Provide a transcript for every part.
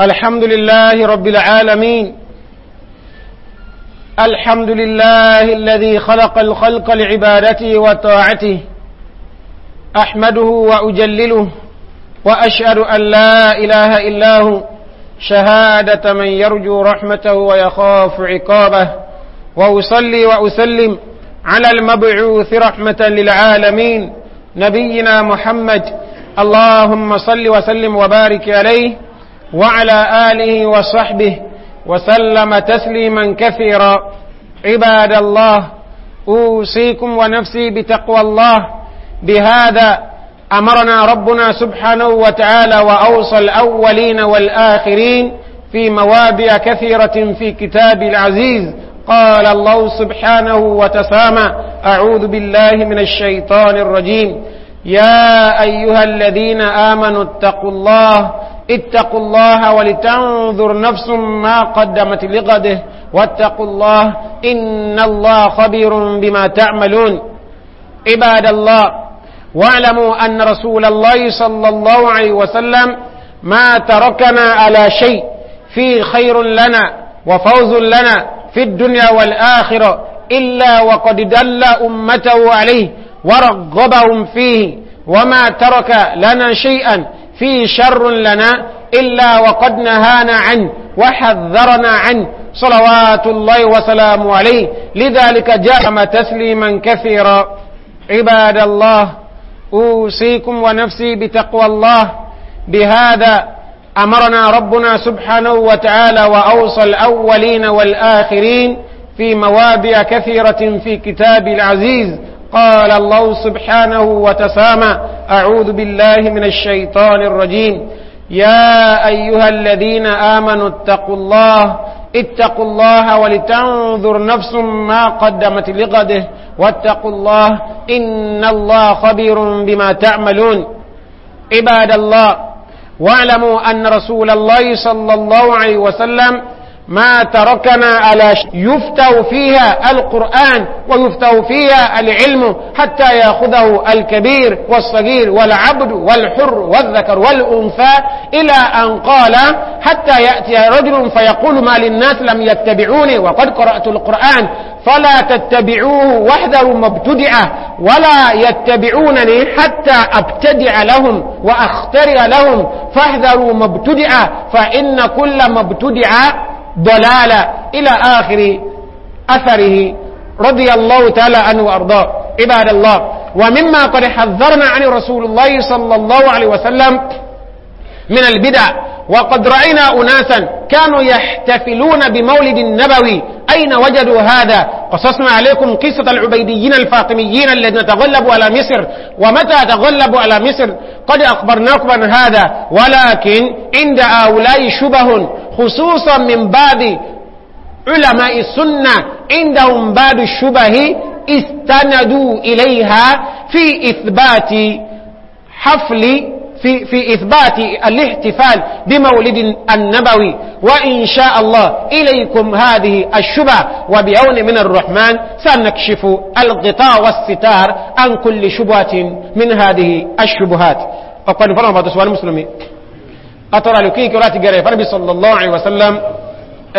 الحمد لله رب العالمين الحمد لله الذي خلق الخلق لعبادته وطاعته أحمده وأجلله وأشهد أن لا إله إلا هو شهادة من يرجو رحمته ويخاف عقابه وأصلي وأسلم على المبعوث رحمة للعالمين نبينا محمد اللهم صل وسلم وبارك عليه وعلى آله وصحبه وسلم تسليما كثيرا عباد الله أوصيكم ونفسي بتقوى الله بهذا أمرنا ربنا سبحانه وتعالى وأوصى الأولين والآخرين في مواضع كثيرة في كتاب العزيز قال الله سبحانه وتسامى أعوذ بالله من الشيطان الرجيم يا أيها الذين آمنوا اتقوا الله اتقوا الله ولتنظر نفس ما قدمت لغده واتقوا الله إن الله خبير بما تعملون عباد الله واعلموا أن رسول الله صلى الله عليه وسلم ما تركنا على شيء فيه خير لنا وفوز لنا في الدنيا والآخرة إلا وقد دل أمته عليه ورغبهم فيه وما ترك لنا شيئا فيه شر لنا إلا وقد نهانا عنه وحذرنا عنه صلوات الله وسلامه عليه لذلك جاء تسليما كثيرا عباد الله أوصيكم ونفسي بتقوى الله بهذا أمرنا ربنا سبحانه وتعالى وأوصى الأولين والآخرين في مواضع كثيرة في كتاب العزيز قال الله سبحانه وتسامى أعوذ بالله من الشيطان الرجيم يا أيها الذين آمنوا اتقوا الله اتقوا الله ولتنظر نفس ما قدمت لغده واتقوا الله إن الله خبير بما تعملون عباد الله واعلموا أن رسول الله صلى الله عليه وسلم ما تركنا على يفتو فيها القرآن ويفتو فيها العلم حتى يأخذه الكبير والصغير والعبد والحر والذكر والأنثى إلى أن قال حتى يأتي رجل فيقول ما للناس لم يتبعوني وقد قرأت القرآن فلا تتبعوه واحذروا ما ابتدع ولا يتبعونني حتى أبتدع لهم وأخترع لهم فاحذروا ما ابتدع فإن كل ما ابتدع ضلالة إلى آخر أثره رضي الله تعالى عنه وأرضاه عباد الله ومما قد حذرنا عن رسول الله صلى الله عليه وسلم من البدع وقد رأينا أناسا كانوا يحتفلون بمولد النبوي أين وجدوا هذا قصصنا عليكم قصة العبيديين الفاطميين الذين تغلبوا على مصر ومتى تغلبوا على مصر قد أخبرناكم عن هذا ولكن عند هؤلاء شبه خصوصا من بعض علماء السنة عندهم بعض الشبه استندوا إليها في إثبات حفل في, في إثبات الاحتفال بمولد النبوي وإن شاء الله إليكم هذه الشبه وبعون من الرحمن سنكشف الغطاء والستار عن كل شبهات من هذه الشبهات أقول فرما بعض سؤال المسلمين أترى لكي كرات قريفة ربي صلى الله عليه وسلم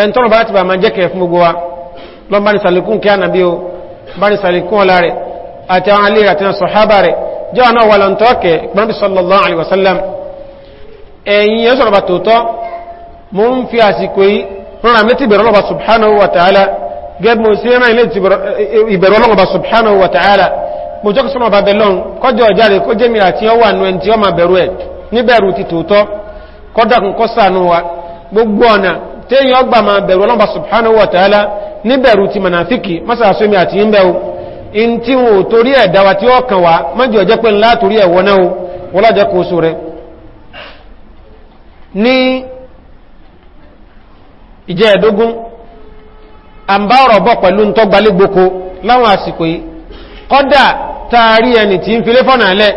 أن ترى بأتبع من جكي في مقوى لما نسألكم كان بيو بني سألكم لاري أتعالي أتنا صحابة jẹ́ ọ̀nà wà lọ́n tọ́ọ̀kẹ́ gbọ́nbí sallallahu alaihi wasallam ẹ̀yìn yẹn sọ̀rọ̀ bà tòótọ́ mo ń fi àsìkò yìí rọrọ̀ àmì ti bẹ̀rọ lọ́ba subhanahu wa ta'ala gẹ́gẹ́ mo sí rán ilé ìbẹ̀rọ lọ́ba subhanahu wa ta'ala mo jọ́ sọ́nà ọba bẹ̀lọ́n kọjọ ọ̀járe kó jẹ́mi àti ọwà nù ẹni tí ọ máa bẹ̀rù ẹ̀ níbẹ̀rù ọgbà máa bẹ̀rù lọ́ba subhanahu wa ta'ala níbẹ̀rù ti mànàfíkì mọ́sàásómi àti yínbẹ̀rù in tí wọ́n torí ẹ̀dáwà tí ó kàn wá mọ́jọ jẹ́ pé ńlá torí ẹ̀wọ́ náà wọ́n lájẹ́ kó so rẹ̀ ní ìjẹ́ ẹ̀dógún a ń bá ọ̀rọ̀ pẹ̀lú tọ́gbalégboko láwọn àsìkò yìí kọ́dà taari ẹni tí ń fi léfọ́nà alẹ́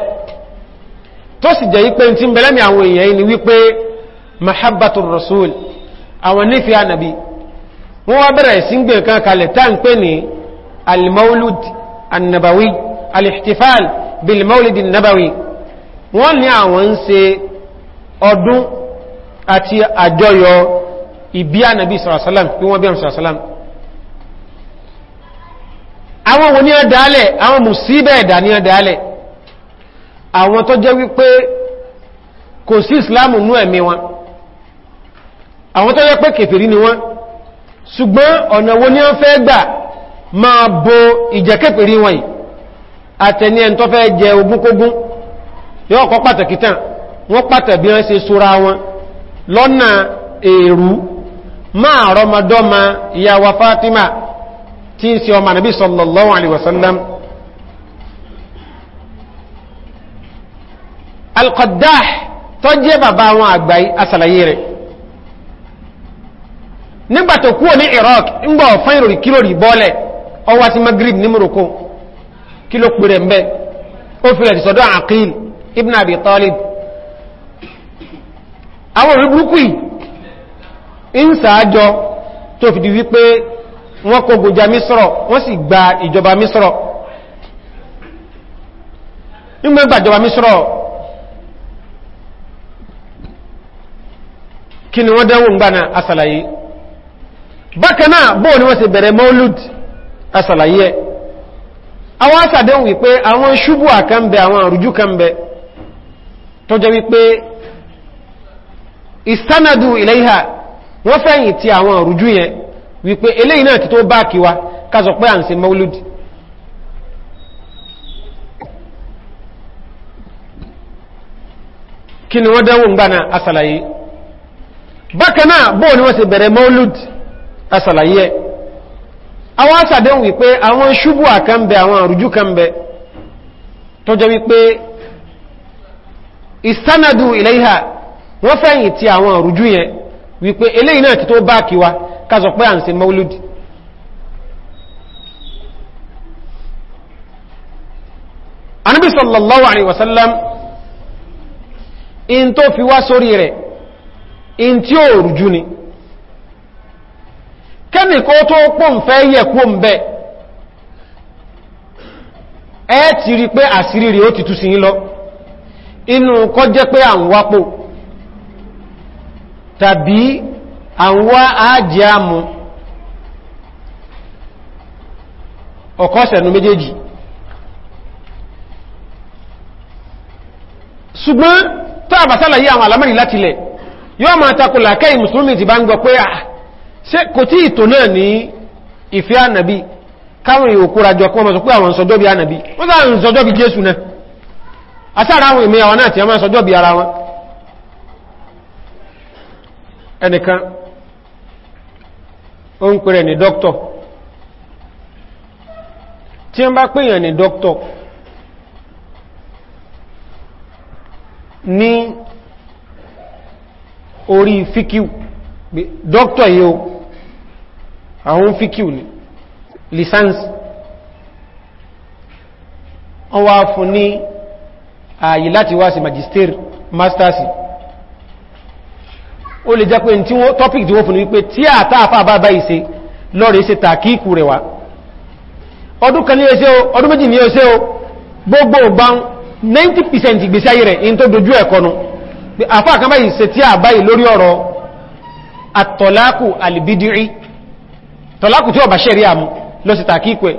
tó sì jẹ́ wípé tí ń bẹ̀lẹ́mì àwọn èèyàn ni wípé mahabbatul rasul àwọn nífẹ̀ẹ́ ànàbí wọ́n wá bẹ̀rẹ̀ sí ń gbé nǹkan kalẹ̀ tá ń pè ní almaulud annabawi alihtifal bil maulidi nabawi wọ́n ní àwọn ń ṣe ọdún àti àjọyọ̀ ìbí ànàbí sàrásálàm bí wọ́n bí àmì sàrásálàm àwọn wo ní ẹ̀dálẹ̀ àwọn mùsíbẹ̀ ẹ̀dà ní ẹ̀dálẹ̀ àwọn tó jẹ́ wípé kò sí ìsìláàmù nú ẹ̀mí wọn àwọn tó jẹ́ pé kèfèrí ni wọ́n ṣùgbọ́n ọ̀nà wo ní wọ́n fẹ́ ma bo ìjẹ́kẹ́pẹ̀rí wọn yìí àtẹni ẹni tó fẹ́ jẹ ogúnkógún yóò kọ́ pàtàkì tán wọ́n pàtàkì wọ́n ṣe sóra wọn lọ́nà èrú máa rọmọdọ́mà Fatima tí ń ṣe ọmọ nàbí sallallahu ali wasallam al ní Iraq ń gbọ́ ìròrí ọwá ti magrib ní morocco kí ló pèrè mbẹ́ ó fi ẹ̀sì sọ́dọ̀ àkíl ibn abi talib àwọn orí burúkú ń sàájọ tó fìdí wípé wọ́n kó gòjá mísọ́rọ̀ wọ́n sì gba ìjọba mísọ́rọ̀ nígbà ìgbàjọba mísọ́rọ̀ kí ni wọ́n dẹ́wò gbà náà asàlàyé bákanáà bóò ni wọ́n sì bẹ̀rẹ̀ maulud asàlàyé ẹ̀ àwọn asàdéhùn wípé àwọn ṣubú àkànbẹ̀ àwọn àrùjú kànbẹ̀ tó jẹ́ wípé ìsánàdù iléhà wọ́n fẹ́yìn ti àwọn àrùjú yẹn wípé eléyìí náà ti tó bá kíwa kásọ̀ pé à ń ṣe mauludi kí ni wọ́n dánwò ń gbà náà asàlàyé bákanáà bóò ni wọ́n sì bẹ̀rẹ̀ maulud asàlàyé ẹ̀ àwọn àṣàdéhùn wípé àwọn ṣubú àkànbẹ̀ àwọn àrùjú kànbẹ̀ tó jẹ́ wípé ìsánàdù iléhà wọ́n fẹ́yìn tí àwọn àrùjú yẹn wípé eléyìn náà ti tó bá kíwa kásọ̀ pé à ń ṣe mauludi in tó fi wá sórí rẹ̀ in tí ó rùjú ni kẹ́mì kó tó pọ̀ ń fẹ́ yẹ kó ń bẹ ẹ ti rí pé àṣírí rí ó ti tú sí yín lọ inú kọ́ jẹ́ pé à ń wápò tàbí à ń wá ájẹ́ àmú ọ̀kọ́sẹ̀nú méjèèjì ṣùgbọ́n tó àbásálàyé àwọn alamẹ́rin látilẹ̀ yóò máa takò làkẹ́ ìmùsùlùmí ti bá ń gbọ́ pé à ah, ṣe kò tí ìtò náà ní ìfẹ́ ànàbí káwọn ìhòkú rajọ kọ́ mọ̀sọ̀ pé àwọn sọjọ́ bí ànàbí wọ́n sáà ń sọjọ́ bí jésù náà asára àwọn ìmẹ́ àwọn náà tí a máa sọjọ́ ara wọn ẹnìkan ó ń pèrè ní dọ́kítọ̀ tí a bá pèèyàn ní dọ́kítọ̀ ní orí fíkíù dọ́kítọ̀ yìí o àwọn fíkíù ní lisansi wọ́n wá fún ní ààyè láti wá sí magister masters ó lè jẹ́ pé tí wọ́n topic tí wọ́n fún ní wípé tí àtàfà bá bá ìse lọ́rẹ̀ ìse tàkíkù rẹ̀ wá ọdún kan ní ẹsẹ́ o ọdún méjì ní ẹsẹ́ o gbogbo ọgbọ́n 90% ìgbésí ayé rẹ̀ in tó dojú ẹ̀kọ́nu àfáà kan báyìí se tí àbáyìí lórí ọ̀rọ̀ àtọ̀lákù àlìbídìí tọ́lákù tí ọba ṣẹ̀rí àmú lọ sí tàkíkwẹ́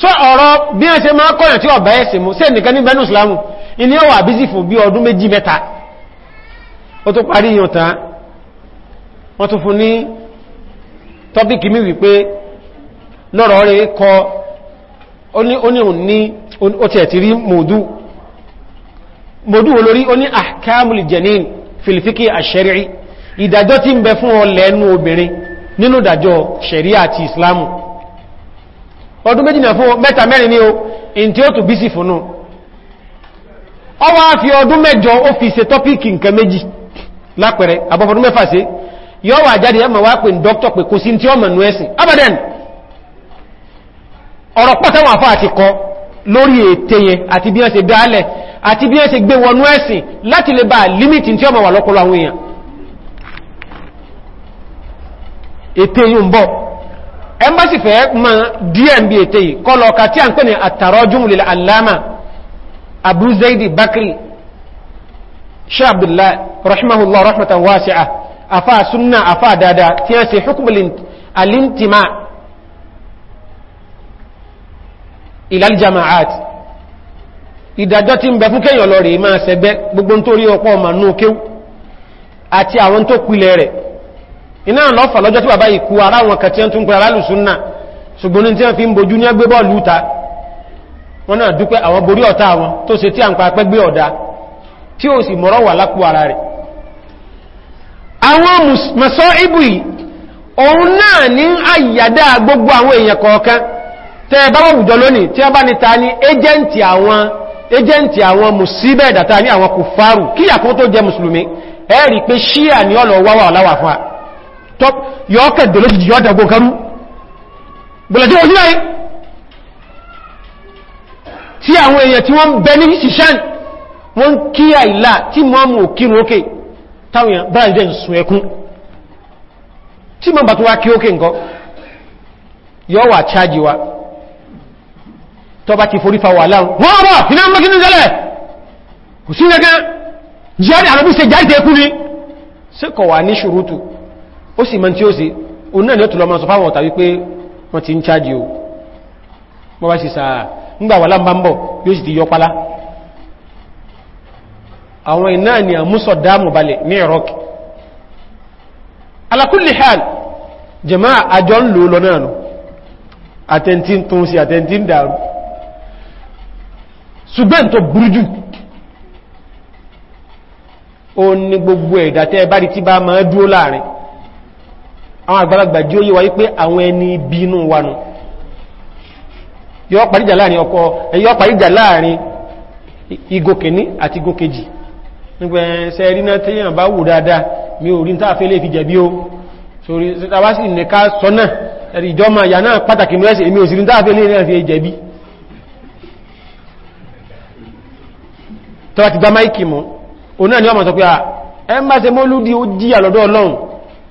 sọ ọ̀rọ̀ bí wọ́n ṣe máa kọ́yàn tí ọba ẹ̀sìn mú sí ẹnìkan ní bẹ́nu islamu ilé ọwà bízì fún bí ọdún méjì mẹ́ta ó tó parí yàn tán wọ́n tún fún ní tọ́bíkì mi wípé lọ́rọ̀ rẹ̀ kọ janin filifiki àṣẹ́rí ìdájọ́ tí ń bẹ fún ọ lẹ́nu obìnrin nínú ìdàjọ́ ṣẹ̀rí àti islamu ọdún méjìlá fún mẹ́ta mẹ́rin ní o in tí ó tù bí sí fún náà ọwọ́ a fi ọdún mẹ́jọ ó fi ṣe tọ́píkì nǹkan méjì lápẹẹrẹ abọ́fọdún mẹ́fà sí yọ́ wà jáde ẹmọ̀ wá pè dọ́kítọ̀ pé kò sí tí ọmọ nù ẹ̀sìn abadan ọ̀rọ̀ pọ́tàwọn àfá ètè yìí ń bọ̀ ẹmbásì fẹ́ ma dmb ètè yìí kọ́ lọ́ọ̀ka tí a ń pè ní àtàrọ́jùn lè aláàmà abu zaidi bakri sheikh abdullahi rahimahullah rahmatan wasi'a afa sunna afa dada tí a ṣe hukumulin alintima ilal jama'at ìdájọ́ tí ń bẹ fún kéèyàn lọ rèé máa ṣẹgbẹ́ gbogbo nítorí ọ̀pọ̀ ọmọ nù kéw àti àwọn tó pilẹ̀ rẹ̀ iná lọ́fà lọ́jọ́ tí bàbá ìkú ara wọn kàtí ẹn tún pẹ̀lú alùsúnnà ṣùgbọ́n tí wọ́n fi ń bojú ní ẹgbẹ́ bọ́ọ̀lù ta wọ́n náà dúpẹ́ àwọn borí ọ̀tá wọn tó ṣe tí a ń pa pẹ́ gbé ọ̀dá tí ó sì mọ̀rọ̀ wà lápò ara rẹ̀ àwọn mọ̀sọ́ ibù yìí òun náà ní gbogbo awọn ta pé ṣíà top yóò kẹ̀dẹ̀ lóṣìí yóò dàgbò karú bọ̀lẹ̀jẹ́ ojú láyé tí àwọn èèyàn tí wọ́n bẹ ní ṣìṣán wọ́n kí àìlà tí mọ́mù òkírù ókè táwọn èèyàn báyìí jẹ́ ìsùn ẹkún tí mọ́ bàtúwá kí ókè nǹkan yóò wà chájì wa se jáìtẹ́kú ni sí ó sì mọ́ tí ó sì òun náà ni ó tún lọ mọ́ sọ fáwọn ọ̀tà wípé wọ́n ti ń chájì o wọ́n bá sì sàá ńgbà wà lámbà ń bọ̀ yóò sì ti yọ pálá àwọn iná ni a músọ̀ dáàmù balẹ̀ ní Iraq hal jama'a àjọ ń lò lọ náà nù tún sí dàrú tó o ní gbogbo ẹ̀dà tẹ́ bá rí tí bá máa dúó àwọn àgbàlagbà jí ó yíwa wípé àwọn ẹni bínú wanu yọ́ paríjà láàrin ọkọ̀ ẹ̀yọ́ paríjà láàrin igokèní àti igokèjì nígbẹ̀ ẹ̀ṣẹ́ rí náà tí yàn bá wù dáadáa mi ò rí ní tààfẹ́ lè fi jẹ̀bi ó sórí tàbá sí nìka sọ́nà ẹ̀rì ìjọmọ̀ ìyà náà pàtàkì mẹ́sẹ̀ èmi ò sí ni wọ́n mọ̀ sọ pé ẹ má ṣe mọ́lúdí ó jíyà lọ́dọ̀ ọlọ́run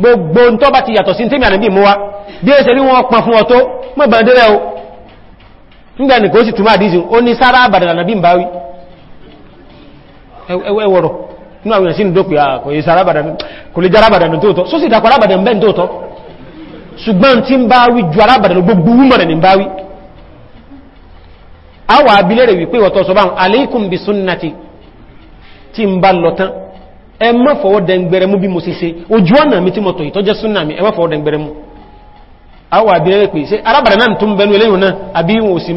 gbogbo ń tọ́ bá ti yàtọ̀ sí tí mẹ́rin bí mú wá bí ẹsẹ̀ rí wọn pọn fún ọ̀tọ́ mọ́bàndẹ́rẹ́ o nígbà nìkan ó sì túnmà àdíjìn ó ní sára àbàdàn ànàbí ń bá wí ẹwọ́rọ̀ ní àwọn ìrìnsí ìdókù kò lè járábàdàn tóòtọ́ só sì dàkọ̀ rábàdàn bẹ́ tóòtọ́ ṣùgbọ́n tí ń bá wí ju arábàdàn gbogbo wúmọ̀rẹ̀ ní bá wí bi sunnati tí ẹ má fọwọ́ dẹ̀ngbẹ̀rẹ̀ mú bí mo ṣe ṣe ojú ọ̀nà mi tí mo tò ìtọ́jẹ́ súnà mi ẹ má fọwọ́ dẹ̀ngbẹ̀rẹ̀ mú àwọn àbílẹ̀ pè ṣe arábàrà náà tó ń bẹnu eléyìn náà àbí wọn ò sí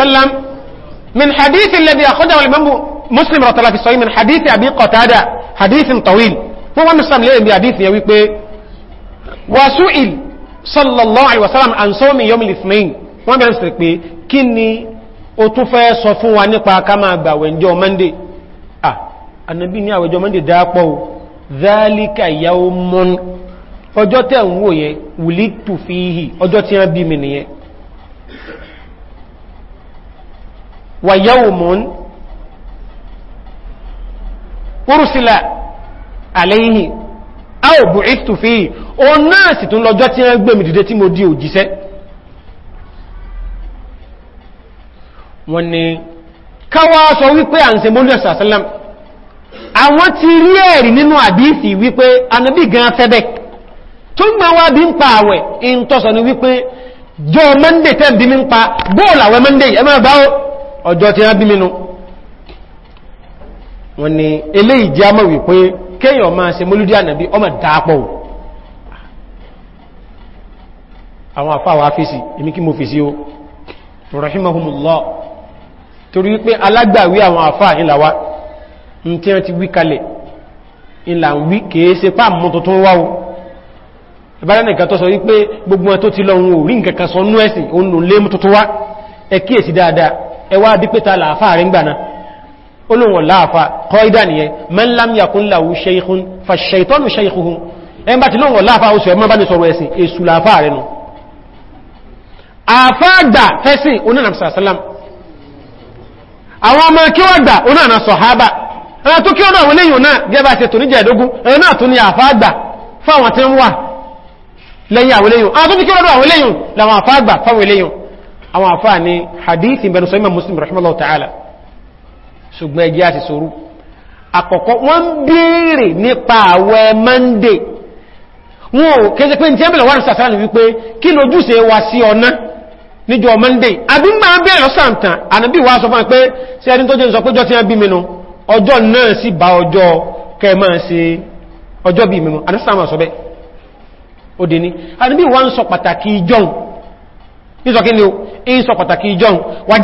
ń min hadith alladhi akhrajahu al muslim rọ̀tọ̀lá fi sọ́yí min hadithi àbí kọ̀tádà hadithin tawil wọ́n wọ́n muslim lẹ́yìn bí hadithi yẹ wípé wasu'il sallallahu alaihi wasallam an sawmi yawmil ithnain wọ́n bẹ̀rẹ̀ sí pé kí ni o tún fẹ́ sọ fún wa nípa ká máa gbà wẹ̀njọ́ monday ah anabi wa yawmun orúsílẹ̀ àlẹ́yìn a ò bù ìtù fi o náà sì tún lọ́jọ́ tí wọ́n gbé mi dìde tí mo di òjíṣẹ́ wọ́n ni káwà sọ wípé à ń se mọ́lú ẹ̀sà sálẹ́m àwọn ti rí ẹ̀rí nínú àdíìsì wípé anábì gan fẹ́bẹ̀ tó gbà wá bí ń pa àwẹ̀ in tọ́sọ ni wípé jọ mọ́ndé tẹ́ bí mi ń pa bóòlù àwẹ̀ mọ́ndé ẹ̀mọ́ ọjọ́ tí wọ́n bí mi nù wọ́n ni ilé ìjámọ̀ wípé kéèyàn máa ṣe mólúdí ànàbí ọmọ dáapọ̀ àwọn àfáwà fèsì èmi kí mo fèsì o rahimahumullah torí wípé alágbàwí àwọn àfáà ìlàwà ní tí wọ́n ti wí kalẹ̀ ìlà ń wí kèé se pá mọ́ tuntun wá o ìbára nìkan tó sọ wípé gbogbo ẹ tó ti lọ olóhùn láàfà kọ́ ìdániyẹ mẹ́lámiyàkún láwú ṣeikún fàṣẹ̀tọ́nù ṣeikúhun ẹn bá ti lóhùn láàfà oṣù ẹmọ́ bá ní sọ̀rọ̀ ẹ̀sìn èṣù láàfà rẹ̀ nù àfáàgbà fẹ́sìn onínàmsàsálàm àwọn ọmọ kí wọ́n gbà onínà sọ̀hábà ẹ̀nà tó kí wọ́n náà wọlé yìí náà gẹ́bà ṣe tó ní jẹ́ẹ̀dógún ẹ̀nà náà tó ní àfáàgbà fáwọn tí ń wà àwọn tó ní kí wọ́n náà wọlé muslim rahimahullah ta'ala ṣùgbọ́n ẹjẹ́ àti sorú àkọ́kọ́ wọ́n ń bèèrè nípa àwẹ̀ monday wọn ò kéèsẹ̀ pé jẹ́ mẹ́lẹ̀ wọ́n sàtàrà ní wípé kí lójúṣe wa sí ọ̀nà níjọ monday àbí máa bèèrè lọ́sàntàn ànàbí wa sọ fún pé sí ẹni tó jẹ́ sọ péjọ tí wọ́n bí mẹ́nu ọjọ́ náà sì bá ó dé pàtàkì ìjọ́un ní sọ kí ni ó ń sọ pàtàkì ìjọ́un wà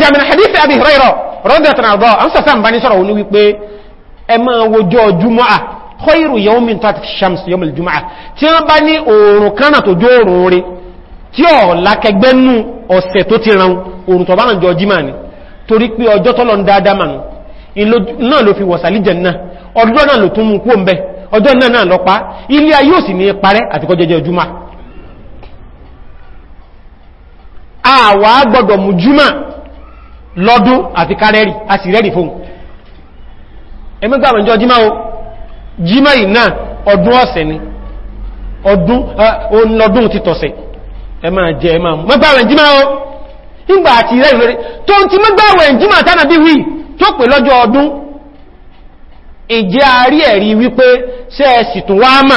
rọ́dẹ̀tànàbọ̀ amsasán bá ní sọ́rọ̀ wọn wípé ẹ ma wojọ́ jùmọ́à kọ́ìrù yọ́mìn tàbí shams yọ́mìn jùmọ́à tí wọ́n bá ní oòrùn kánà tó jó oòrùn rí tí ọ̀ lákẹgbẹ́nú ọ̀sẹ̀ tó ti ran oòrùn tọ́bá náà jọ jímà ní torí pé ọjọ́ tọ́lọ ń dáadáa mà náà ló fi wọ̀sàlì jẹ̀nà ọdún náà ló tún mú kú òǹbẹ ọjọ́ náà náà lọ pa ilé ayé ò sì ní parẹ́ àti kọjẹjẹ jùmọ́ àwa gbọ́dọ̀ mú jùmọ́ lọ́dún àti kárẹ́rì a sì rẹ́rì fún ẹgbẹ́gbàmọ̀jọ́ jímá o jímá yìí náà ọdún ọ̀sẹ̀ ni ọdún ti tọ̀sẹ̀ ẹ máa jẹ ẹ máa mú mẹ́gbàwẹ̀ o ìgbà àti rẹ́rì lórí tó ti mẹ́gbàwẹ̀ jímá tánà bí wí tó pè lọ́jọ́ ọdún ìjẹ́ àárí ẹ̀rí wípé ṣe ẹ̀sì tó wá mà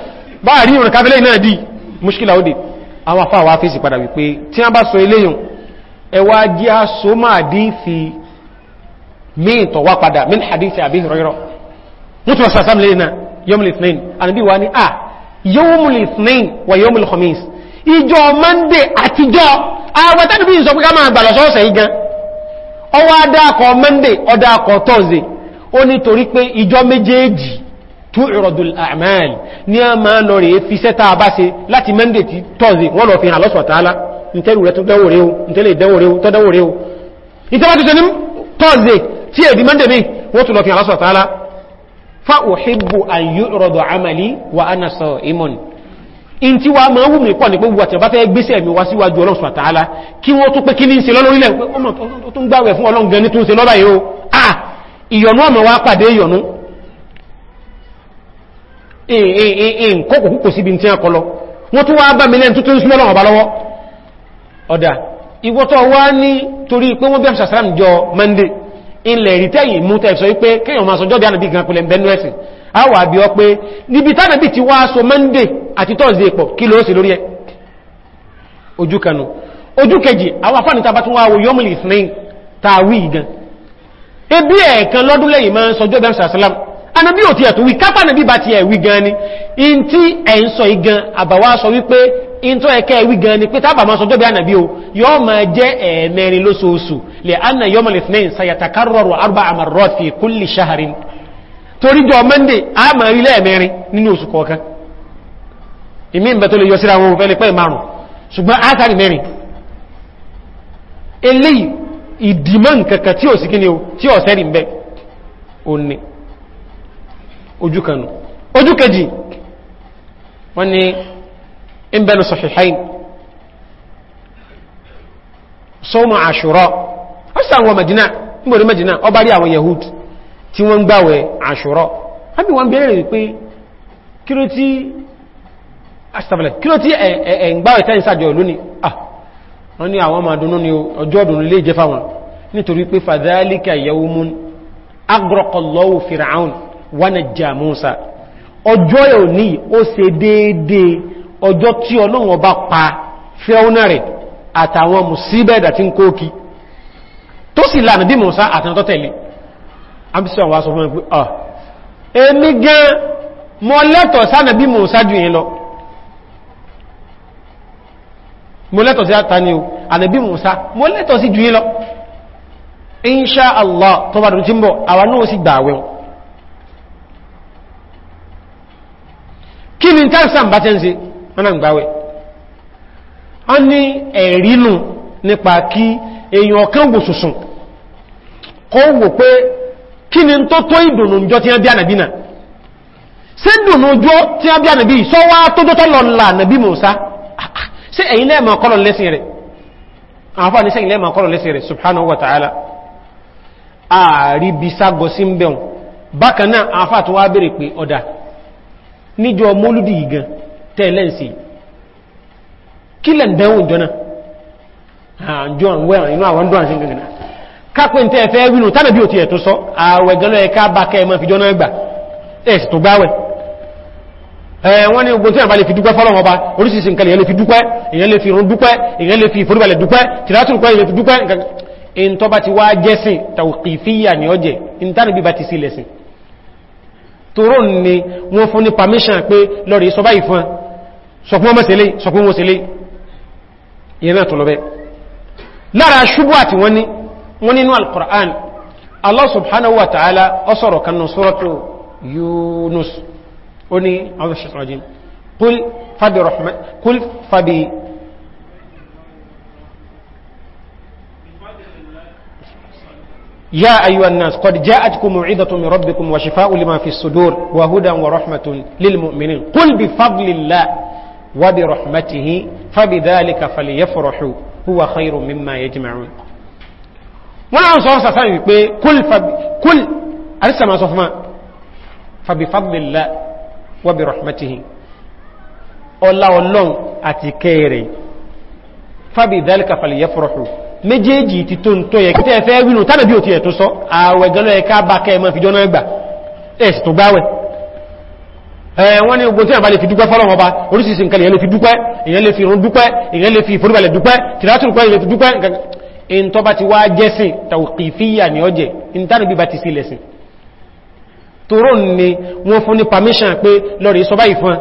bá rí ìrìn káfílẹ̀ náà dì múṣkílà ó dì àwọn afá wa fèsì padà wípé tí wọ́n bá sọ eléyìn ẹwà jí a so máa dín fi míì tọ̀ padà min hadithi àbí ìrọ̀rọ̀ mú tí wọ́n sàsám lè náà yọmùl ìtìnìn àníbí wa ní à yọmùl ìtìnìn wà yọmùl khamis ìjọ mọ́ndé àtijọ́ àwọn tẹ́lifí sọ pé ká máa gbà lọ́sọ́ọ̀sẹ̀ yìí gan ọwọ́ adákọ̀ mọ́ndé ọdákọ̀ tọ́ọ̀zẹ̀ ó nítorí pé ìjọ méjèèjì tó ìrọ̀dùl àmàlì ní a máa lọ rèé fi sẹ́ta bá se láti mẹ́ndé tí tọ́zí wọ́n lọ fi hàn lọ́sọ̀tàálá nítẹ́lù rẹ̀ tó dẹ́wò rẹ̀ o nítẹ́lẹ̀ ìdẹ́wò rẹ̀ o tó dẹ́wò rẹ̀ o ìtẹ́bà tó tẹ́lẹ̀ tọ́zí tí èdè mẹ́ndé mi wọ́n tó lọ fi hàn lọ́sọ̀tàálá fa òhìbò àyú ìrọ̀dọ̀ àmàlì wa ana sọ imon in ti wa máa wù mí pọ̀ ní ah! pé wà Eh, eh, eh, kókò kúkò síbi tí a kọlọ wọ́n tó wá bá mi lẹ́n tó tó ń súnmọ́ i sàsàrán jọ mẹ́ndé ilẹ̀ ìrìtẹ́yìn mú tẹ́ sọ wípé kéèyàn máa sọjọ́ bí ànàbí gan pẹ̀lẹ̀ bẹ́nu ẹ̀sìn a wà bí ọ pé níbi tánàbí ti wá sọ mẹ́ndé àti tọ́ọ̀sì pọ̀ kí ló sì lórí ẹ ojú kanu ojú kejì àwọn afáàní tàbá tún wá yọmùlì ìsìn tàwí gan ebi ẹ̀ẹ̀kan lọ́dún lẹ́yìn máa sọjọ́ bí i anábí ò ti ẹ̀tù wí kápá nàbí bá ti ẹ̀wí gan ni in tí ẹ̀ ń sọ igan àbàwá sọ wípé in tó ẹ̀kẹ́ ẹ̀wí gan ni pé tábà máa sọjọ́ bí anábí o yọ́ ma jẹ́ ẹ̀ẹ̀mẹ́rin lóṣooṣù lè anna yọ́ malifnain sayatakarọrọ arba amarot fi kulli shaharin torí jọ monday a ma rí lẹ́ẹ̀mẹ́rin nínú oṣù kọ̀ọ̀kan ìmí ìbẹ̀ tó lè yọ síra wọn fẹ́lẹ̀ tí ò sí kí ni o tí ò sẹ́rì ń òní ojú kanu ojú kejì wọ́n ni in bẹ̀rẹ̀ sahihain sọ́mọ̀ àṣùrọ̀ ọ́sà àwọn Madina nígbòrí Madina ọba rí àwọn Yahud tí wọ́n gbáwẹ̀ àṣùrọ̀ ábí wọ́n bẹ̀rẹ̀ pé kí ló tí astagfirullah kí ló tí ẹ̀ ń gbáwẹ̀ tẹ́ ìsàjọ lónìí ah wánàjá Musa ọjọ́ ẹ̀ ní ó ṣe déédé ọjọ́ tí ọlọ́run ọba pa fẹ́ọ́nà rẹ̀ àtàwọn musibẹ̀dà tí ń kó kí tó sì lànà bí Musa àtàntọ́ tẹ̀lé ambisan wa sọ fún ẹgbẹ́ ọ̀ ah, èmi gan mọ́ lẹ́tọ̀ sánà tó bá dùn tí ń bọ̀ àwọn náà sì gbà àwẹ̀wọ̀n kí ni tẹ́sàn bá tẹ́ ń se ọ́nà ìgbàwẹ̀ ọ ní ẹ̀rínú nípa kí èyàn ọ̀kan wò sùsùn kọ́ wò pé kí ni tó tó ìdùnnù jọ tí a bí ànàbí náà sí dùnnù jọ tí a bí ànàbí sọ́wọ́ tó tó tọ́lọ ńlá ànàbí sí ẹ̀yin lẹ́ẹ̀mà kọ́lọ̀ lẹ́sìn rẹ̀ wa ta'ala ààrí níjọ mólúdì ìgan tẹ́lẹ̀ sí kí lẹ̀ ń dẹ́wò ìjọ náà àjọ àwọn inú àwọn dọ́nà sí gẹ̀gẹ̀ náà kápẹ́ tẹ́ fẹ́ wínú tánàbí ò ti ẹ̀ tó sọ ààwẹ̀ gan lọ́ẹ̀ ká bá kẹ́ẹ̀mọ́ fi jọ́nà gbà ẹ̀sì tó gbáwẹ̀ wọ́n ní ogun tí àbálẹ̀ fi dúpẹ́ fọ́lọ́wọ́ bá orísìsì nǹkan èyàn lè fi dúpẹ́ èyàn lè fi tòrò ní wọ́n fún ní permission pé lọ́rí sọba ìfún sọpún ọmọ sílé sọpún wọ́n sílé ìrìnà tó lọ́bẹ̀ lára ṣubú àti wọ́n ní wọ́n nínú al-Qur'an Allah subhanahu wa ta'ala ọsọ̀rọ̀ kannu suratu Yunus ó ní يا أيها الناس قد جاءتكم موعظة من ربكم وشفاء لما في الصدور وهدى ورحمة للمؤمنين قل بفضل الله وبرحمته فبذلك فليفرحوا هو خير مما يجمعون وانا náà sọ́rọ̀ sàtàn wípé kúl àrísàmà sọ fún ma fàbífàbílá الله rahmatihi ọlá ọlọ́n àti méjèèjì ti tó ń tó yẹ kí tẹ́ fẹ́ wínú tàbí bí ò ti ẹ̀ tó sọ ààwẹ̀ gẹ́lọ́ ẹ̀ká bá kẹ́ ẹmọ́ fìjọ́ náà gbà ẹ̀sì tó gbáwẹ̀ wọ́n ní ogun tí àbá lè fi dúpẹ́ fọ́lọ́wọ́ bá orísìsì nǹkan èyàn lè fi dúpẹ́ èyàn in tó bá ti wá jẹ́sìn ni permission pé lọ́rẹ̀ sọ bá ìfọn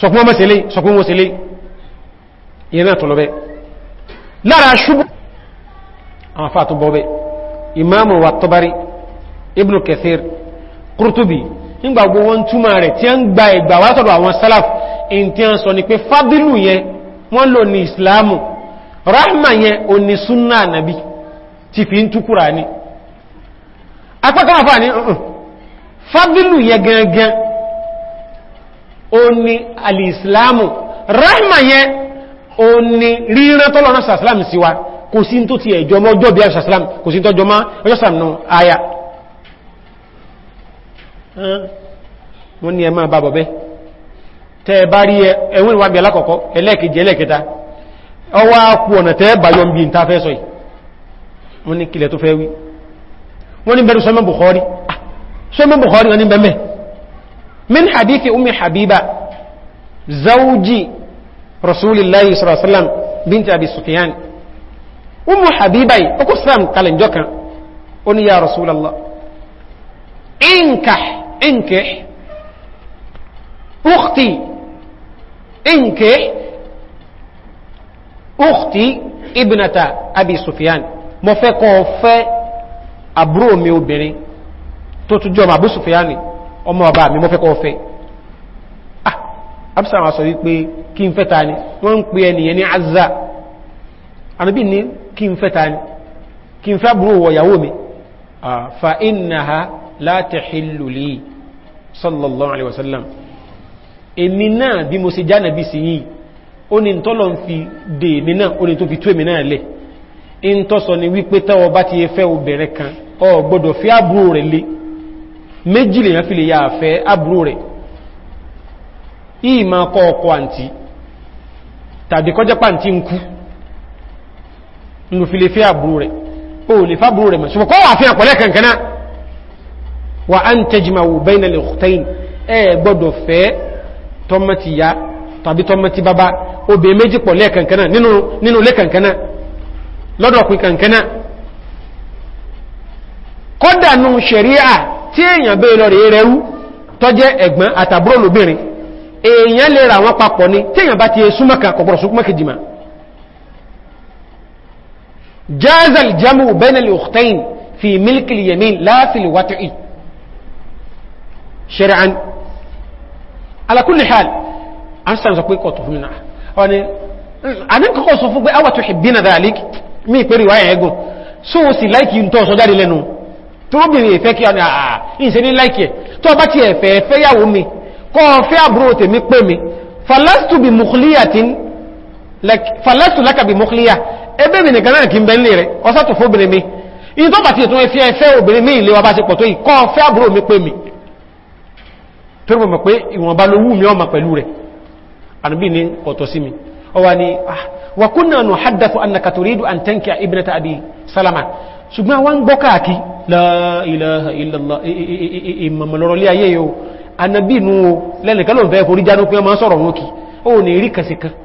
sọkún wọ́n mọ́sílé sọkún wọ́n sílé ìyẹn náà ṣubú àwọn fàtú bọ́bẹ̀ imaamu wa tọ́bari ibn kathir kurtubi nígbà gbogbo wọn túmọ̀ rẹ̀ tí a ń gba ìgbà wá sọ̀rọ̀ àwọn salaf in tí a ń sọ ni pé fadilu yẹn wọ́n lò ní islamu rahma yẹn o ní sunna nabi ti fi ń túkúra ní apákan àfà ní ọ̀hún uh-uh. fadilu yẹn gangan o ní alìsìláàmù rahma yẹn o ní ríran tọ́lọ́nà sàsìláàmù sí wa kò sí tó ti ẹ̀jọ mọ́ jọ́bí àṣàṣàlám kò sí tọ́jọ mọ́ ọjọ́sàmù àyà wọ́n ní ẹmọ́ bá bọ̀bẹ́ tẹ́ bá rí ẹwọ́n ìwàbí alákọ̀ọ́kọ́ ẹlẹ́ẹ̀kejì ẹlẹ́ẹ̀kẹta ọwọ́ àpò ọ̀nà tẹ́ báyọ bí n tafẹ́ sọ wọ́n ní kílẹ̀ tó fẹ́ wí umu habibai ọkọ̀ islam kalẹ̀ njọ́ kan ó ní ya rasulallah inkah inkih ukhti inkih ukhti ibnata abi sufyan mo fẹ́ kọ́ fẹ́ àbúrò mi obìnrin tó tún jọ ọmọ abu sufyan ọmọ ọba mi mo fẹ́ kọ́ fẹ́ ah sọ wípé kí n fẹ́ ta ni wọ́n ń pè ẹniyẹn ní azza anabi ni kí n fẹ́ ta ni kí n fẹ́ búrò wọ ìyàwó mi fa iná ha láti hìlùlì sallallahu alaihi wasallam èmi náà bí mo se jánà bí sí yìí ó ní tọ́lọ̀ ń fi dè èmi náà ó ní tó fi tó èmi náà lẹ̀ in tọ́ sọ ni wípé tẹ́wọ bá ti fẹ́ obìnrin kan ọ gbọ́dọ̀ fi àbúrò rẹ̀ lé méjì lèyàn fi lè ya àfẹ́ àbúrò rẹ̀ yìí kọ́ ọkọ̀ àǹtí tàbí kọjá pàǹtí ń kú ló fi lè fẹ́ àbúrú rẹ̀ o lè fẹ́ àbúrú rẹ̀ mọ̀ kọ́ wà fi àpọ̀lẹ́ kankaná wà á ń tẹ́jìmà wò bẹ́ẹ̀ nílẹ̀ ọ̀tẹ́yìn ẹ gbọ́dọ̀ fẹ́ tọ́mọtì ya tàbí tọ́mọtì bàbá obìnrin méjì pọ̀ lẹ́ẹ̀kankaná nínú lẹ́ẹ̀kankaná lọ́dọ̀ pin kankaná kọ́dà nù ṣẹ̀ríà tí èèyàn bẹ́ẹ̀ lọ rèé rẹrú tọ́jẹ́ ẹ̀gbọ́n àtàbúrò lóbìnrin èèyàn lè ra wọn papọ̀ ni tí èèyàn bá ti súnmọ́ kan kọ̀pọ̀rọ̀ súnmọ́ kejì جاز الجمع بين الأختين في ملك اليمين لا في الوتع شرعا على كل حال انا زكوي كوتو فمنا أنا أنا كوتو فوق أو تحبين ذلك مي بري واي يقول سو سي لايك ينتو سوداري لنو tóbìnrin انا kí آه، آه، أنا àà لايك تو باتي tó bá ti ẹ̀fẹ́ ẹ̀fẹ́ yàwó mi kọ́ ọ̀fẹ́ àbúrò tèmi pé لك falastu lákàbí mọ́kílíà ẹgbẹ́ mi nìkan náà kí n bẹ nílé rẹ̀ ọsátò fóbìnrin mi in tó bàtí ìtún ẹfẹ́ ẹfẹ́ obìnrin mi ilé bá ṣe pọ̀ tó yìí ọfẹ́ àbúrò mi pé mi tó rí mọ̀ pé ìwọ̀nba ló wù mí ọmọ pẹ̀lú rẹ̀ mi ọwà ni ah, wa kunna nuhaddathu annaka turidu an tanki salama ṣùgbọ́n wọ́n la ilaha illallah ìmọ̀mọ̀lọ́rọ̀ lé ayé yóò anabi nù lẹ́nìkan ló ń fẹ́ forí jánú pé ọmọ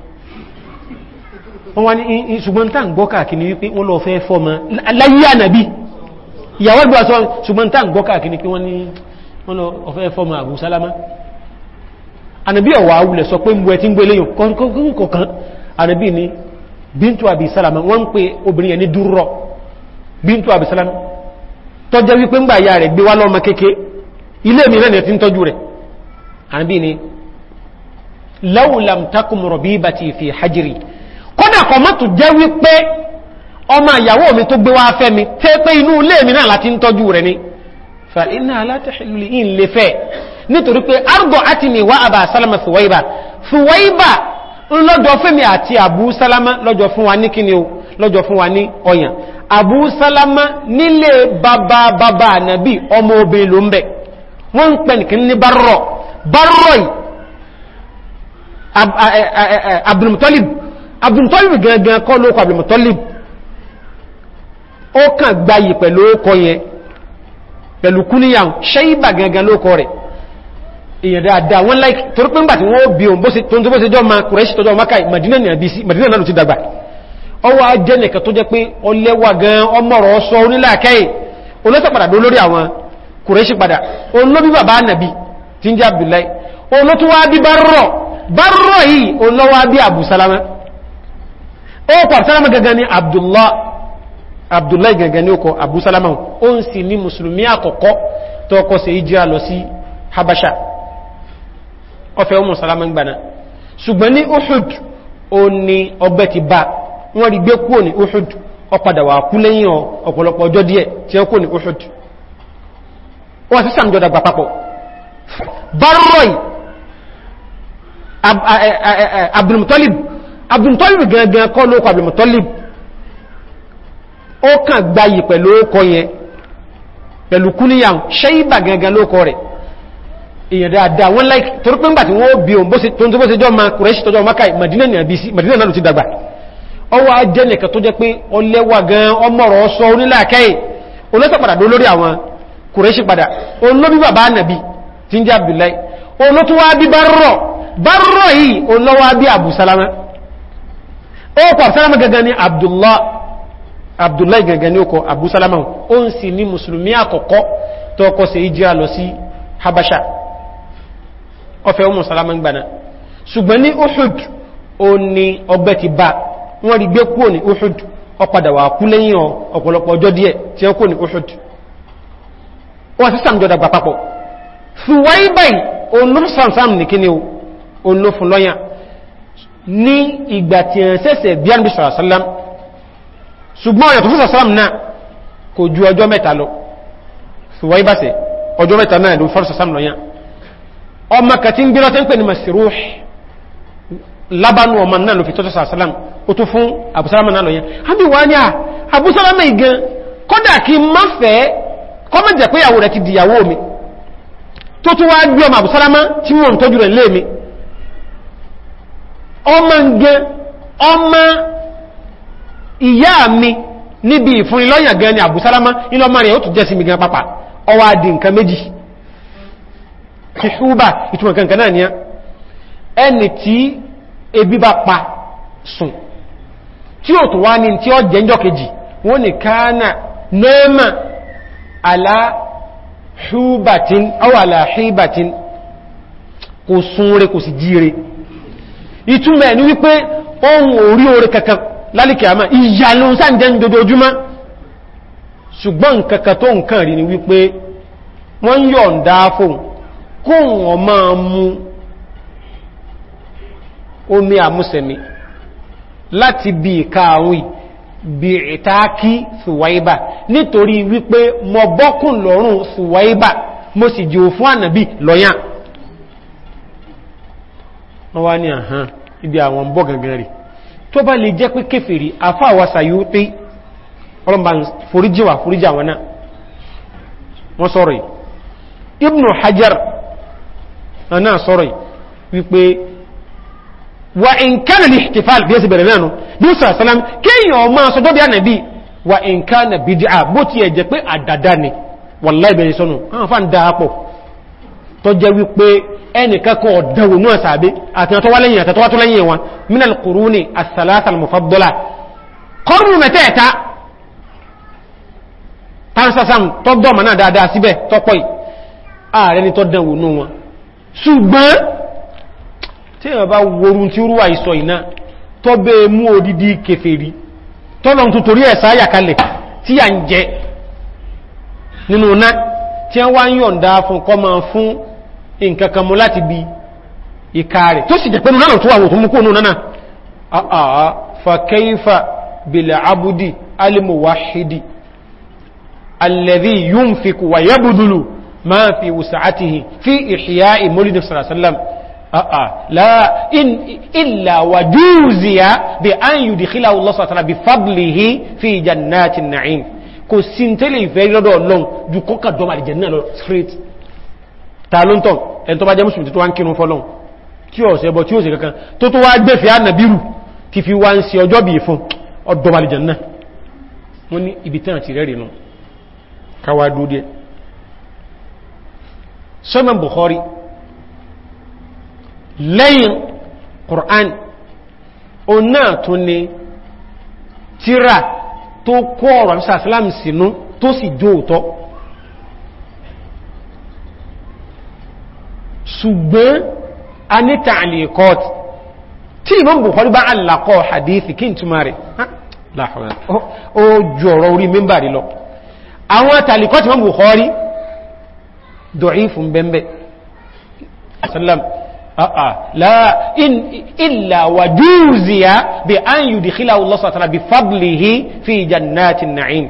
wọ́n wá ní ṣùgbọ́n tàn gbọ́ káàkiri wípé wọ́n lọ fẹ́ fọ́mọ láyé ànàbí ìyàwó ìgbà sọ ṣùgbọ́n tàn gbọ́ káàkiri pé wọ́n lọ fẹ́ fọ́mọ àbú sálámá ànàbí ọ̀wà awulẹ̀ sọ pé mbú ẹ ti ń gbé léyìn kọ̀ọ̀kan ànàbí ni bíntù àbí sálámá wọ́n ń pe obìnrin yẹn ní dúró bíntù àbí sálámá tọ́jẹ́ wípé fi hajjiri kọ́nà kọmọ́tù jẹ́ wípé ọmọ ìyàwó mi tó gbé wá fẹ́ mi tẹ́ pé inú ilé mi náà láti ń tọ́jú rẹ̀ ni fa iná látẹ̀lú in lè fẹ́ nítorí pé argo àti mi wá àbà sálámà fúwáìbà fúwáìbà lọ́jọ́ fún mi àti àbú sálámà lọ́jọ́ fún wa ní kíni o lọ́jọ́ fún wa ní ọyàn àbú sálámà nílé bàbá bàbá ànàbí ọmọ obìnrin ló ń bẹ̀ wọ́n ń pẹ̀ nìkan ní bárọ̀ bárọ̀ yìí abdùntọ́lìbì gangan kọ́ lóòkọ̀ abdùntọ́lìbì ó kàn gbayì pẹ̀lú ókọ yẹn pẹ̀lú kúníyàn ṣẹ́yìnbà gangan lóòkọ rẹ̀ èyàn dáadáa wọ́n láì torí pé ńgbà tí wọ́n bí ohun tó bó ṣe jọ ma kùrẹ́ṣì tọjọ́ maka madina ní àbísí madina náà ti dàgbà ọwọ́ ajẹ́ nìkan tó jẹ́ pé ọlẹ́wà gan ọmọrọ̀ ọsọ onílàkẹ́yì olóṣèpadà dó lórí àwọn kùrẹ́ṣì padà olóbí bàbá nàbí tí ń jẹ́ abdullahi olótúwá bí bá rọ̀ ó kọ̀ sálámà gangan ni abdullahi gangan ni ó kọ abu sálámà ó ń sì ní musulmi àkọ́kọ́ tó kọ́ sí ìjírà lọ sí habasha ọfẹ́ ọmọ sálámà gbaná ṣùgbọ́n ní uhud ó ní ọgbẹ́ ti bá wọ́n rí gbé kúrò ní uhud ọpadà wà kú lẹ́yìn ọ̀pọ̀lọpọ̀ ọjọ́ díẹ̀ tí ó abdulmutallib gangan kọ́ lókọ abdulmutallib ó kàn gbayì pẹ̀lú ókọ yẹn pẹ̀lú kúníyàn ṣẹ́yìnbà gangan lókọ rẹ̀ èyàn dáadáa wọ́n láì torí pé ńgbà tí wọ́n bí òun tó ń tó bó ṣe jọ ma kùrẹ́ṣì tọjọ́ maka madina ní àbísí madina náà ló ti dàgbà ọwọ́ ajẹ́nìkan tó jẹ́ pé ọlẹ́wà gan ọmọrọ̀ ọsọ onílàkẹ́ olótọ̀padà dó lórí àwọn kùrẹ́ṣì padà olóbí bàbá ó kọ̀ sálámà gangan ni abdullahi gangan ni ó kọ abu sálámà ó ń sì ní musulmi àkọ́kọ́ tó kọ́ sí ìjírà lọ sí habasha ọfẹ́ ohun sálámà gbaná ṣùgbọ́n ní uhud ó ní ọgbẹ́ ti bá wọ́n rí gbé kúrò ní uhud ọpadà wà kú lẹ́yìn ọ̀pọ̀lọpọ̀ ọjọ́ díẹ̀ tí ó kúrò ní uhud wọ́n sí sàmjọ́dà gbà papọ̀ ṣùwáyé báyìí ní ìgbà tí ẹ̀ sẹ́sẹ̀ bí ánbí sàrásálám ṣùgbọ́n ọ̀yọ̀ tó fún sàrásálám náà kò ju ọjọ́ mẹ́ta lọ ṣùgbọ́n ibáṣẹ́ ọjọ́ mẹ́ta náà ló fọ́rọ̀ sàrásálám lọ́yán ọmọ kàtí ń gbérọ́ tẹ́ ń pè ní masiru lábánú ọmọ náà ló fi tọ́jọ́ sàrásálám ó tún fún pé ìyàwó rẹ̀ ti dìyàwó mi tó tún wá gbé ọmọ àbúsálámà tí wọ́n tọ́jú rẹ̀ lé mi ọmọ ń gẹ ọmọ ìyá mi níbi ìfúnnilọ́yàn gan ni àbúsálámá nínú ọmọ rẹ̀ ó tún jẹ́ sí mi gan pápá ọwá di nǹkan méjì ṣúgbà ìtumọ̀ kankan náà ni ẹni tí ebi bá pa sùn tí ó tó wá ní tí ó jẹ́njọ́ kejì wọ́n ni káánà náàmà aláhúbàtín kò sún rẹ̀ kò sì jíire ìtumẹ̀ ní wípé ohun orí orí kankan lálìkẹ̀ àmà ìyàlò sáàjẹ́ ń dodo ojúmá ṣùgbọ́n kankan tó nǹkan rí ni wípé wọ́n yọ̀ ń dáa fóun kó wọ́n máa mú omi àmúsẹ̀mí láti bí ìka àwìn bí ìtaákí ṣùwáíbà nítorí wípé mọ̀bọ́kùn lọ́rùn ṣùwáíbà mo sì jò fún ànàbí lọ́yàn wọ́n wá ní àhán ibi àwọn bọ́ gangan rẹ̀ tó bá lè jẹ́ pé kéfèrè àfá àwàsà yóò pé ọlọ́mbà foríjíwà foríjí àwọn náà wọ́n sọ́rọ̀ ibn hajjar náà sọ́rọ̀ wípé wà ǹkan ní ìtìfàl bí ẹ sì bẹ̀rẹ̀ náà bí ó sàrásánám kéèyàn ọmọ sọjọ́ bí ànàbí wà ǹkan na bìdí à bó ti ẹ̀jẹ̀ pé àdàdà ni wàlá ìbẹ̀rẹ̀ sọ́nù àwọn fà ń dáapọ̀ tó jẹ́ wípé ẹnìkankọ ọ̀dẹ̀wò náà sàbí àtẹ̀tọ́wálẹ́yìn àtẹ̀tọ́wátọ́lẹ́yìn wọn minal kùrúnì àsàlátàl mọ̀fàbọ́lá kọrùn mẹ́tẹ̀ẹ̀ta tansasam tọ́dọ̀mà náà dáadáa síbẹ̀ tọ́pọ̀ ààrẹ ni tọ́dẹ̀wò náà wọn ṣùgbọ́n tí wọ́n bá worun tí rúwà ìsọ ìná tọ́bẹ̀ mú odidi kèfèrí tọ́lọ̀ tutorí ẹ̀sá àyàkalẹ̀ tí à nkankan mú láti bí ìka rẹ̀ tó sì jẹ́ pẹ̀lú náà tó wà tó mú kóònù náà àà fàkẹ́ifà bèèrè abúdí alimuwahidi alẹ́dí yún fi kùwà yábùdùlù máa fi wùsàátìhì fi ìṣìyà ìmọ́lìdì sàrásàlám àà ìlà wà júùzìyà bí án yù ta ló ń tọ̀ ẹni tó bá jẹ́ mùsùlùmí tó wá ń kírun fọ́lọ́n tí ó ṣe bọ́ tí ó ṣe kankan tó tó wá gbẹ̀fẹ́ ànàbírù ti fi wá ń se ọjọ́ bí fún ọdọ̀bàlìjẹ̀ náà wọ́n ní ibi tán àti ṣùgbọ́n a ní tààlìkọ́t tí ìmọ̀ buhari bá alàkọ́ hadithi kí n túnmà rẹ̀ ó jù ọ̀rọ̀ orí mímbàrí lọ àwọn tààlìkọ́t ìmọ̀ buhari dọ̀rí fún bẹ́m̀bẹ̀ illa wa júùzìyà bí an yìí dìkílà ọlọ́sọ̀tara bí fàbìlìhì fi ìjànnáti na'im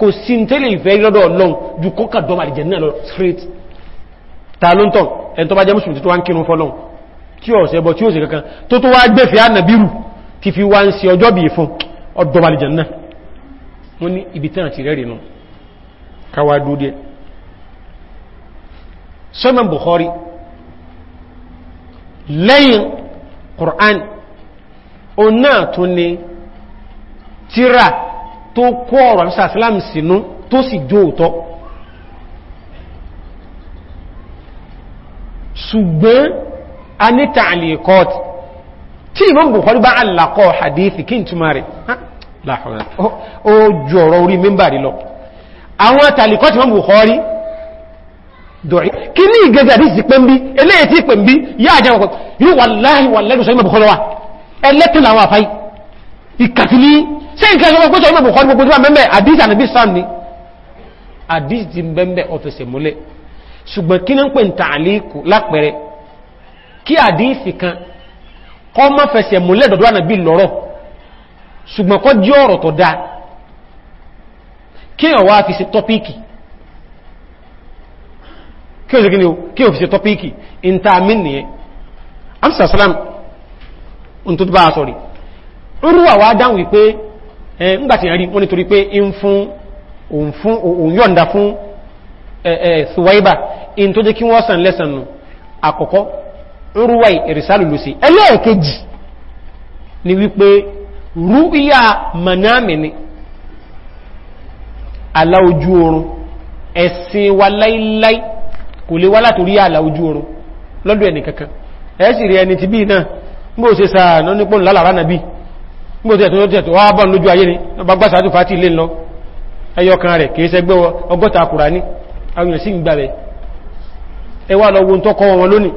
kò sí tẹ́lẹ̀ ìfẹ́ rọ́dọ̀ ọlọ́run jù kọ́kà ìjànnà lọ straight ta ló ń tọ̀ ẹn tó bá jẹ́ mùsùlùmí tó wá ń kírun fọ́lọ́un tí ó ṣẹbọ tí ó ṣe kankan tó tó wá gbẹ̀fẹ̀ ànàbírù ti fi wá ń ṣe ọjọ́ bí fún ọdọ̀bàlìjàn náà Bukhari lẹ́yìn Qur'an o náà tó ní tíra tó kọ́ ọ̀rọ̀ sàfílàmì sínú tó ṣùgbọ́n a ní tààlìkọ́t tí Imam Bukhari bá alàkọ́ hadithi kí n túnmà rẹ̀ ó jù ọ̀rọ̀ orí mímbàrí lọ àwọn tààlìkọ́t Imam Bukhari dọ̀rí kí ní ìgẹ́gẹ́ àdísì pẹ́ mbí eléyìí tí pẹ́ mbí yá àjẹ́ ọkọ̀ yíò wallahi wallahi sọ Imam Bukhari wa ẹlẹ́tìn àwọn àfáì ìkàtìlí sí nǹkan ọmọ pẹ́sọ Imam Bukhari gbogbo tí wà mẹ́mẹ́ àdísì ànàbí sam ni àdísì ti mẹ́mẹ́ ọ̀fẹ́sẹ̀ múlẹ̀ ṣùgbọ́n kí ní ń pè ń tààlíkù lápẹẹrẹ kí àdíìsì kan kọ́ mọ́ fẹsẹ̀ múlẹ̀ dọ̀dọ̀ ànàbí lọ́rọ̀ ṣùgbọ́n kọ́ jí ọ̀rọ̀ tó dáa kí ọ̀wá fi ṣe tọ́píìkì kí o ṣe kí ni o kí o fi ṣe tọ́píìkì ìntàmín nìyẹn amsasalam n tó bá a sọ̀rì rúwà in tó jẹ́ kí wọ́n sàn lẹ́sàn nù àkọ́kọ́ ń rúwà ìrìsàlù ló sí ẹlẹ́ẹ̀kejì ni wípé rúíyà manami ni aláojú oorun ẹ̀sìn wa láíláí kò lè wá látòrí aláojú oorun lọ́dọ̀ ẹni kankan ẹ̀ẹ́sì rí ẹni ti bí náà gbóò se sáà náà nípò lálàrá nàbí gbóò tẹ̀tọ̀ tẹ̀tọ̀ wá bọ́n lójú ayé ni ọba gbásàájú fàtí ilé lọ ẹyọkan rẹ̀ kìí sẹgbẹ́ ọgọ́ta kùrà àwọn èèyàn ń gbà rẹ̀ ẹwà lọ wo ń wọn lónìí